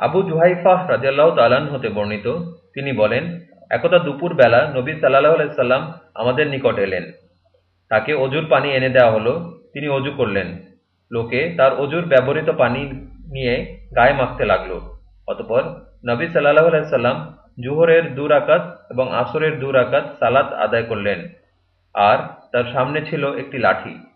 আবু জুহাইফাহ রাজিয়াল্লাহ তালান হতে বর্ণিত, তিনি বলেন, একদা দুপুর বেলা নবী সাল্লাহ আলাইসাল্লাম আমাদের নিকট এলেন। তাকে অজুর পানি এনে দেওয়া হলো। তিনি অজু করলেন। লোকে তার অজুর ব্যবহৃত পানি নিয়ে গায়ে মাখতে লাগল। অতপর নবী সাল্লাহ আলাইসাল্লাম জুহরের দুর আকাত এবং আসরের দুর আকাত সালাত আদায় করলেন। আর তার সামনে ছিল একটি লাঠি।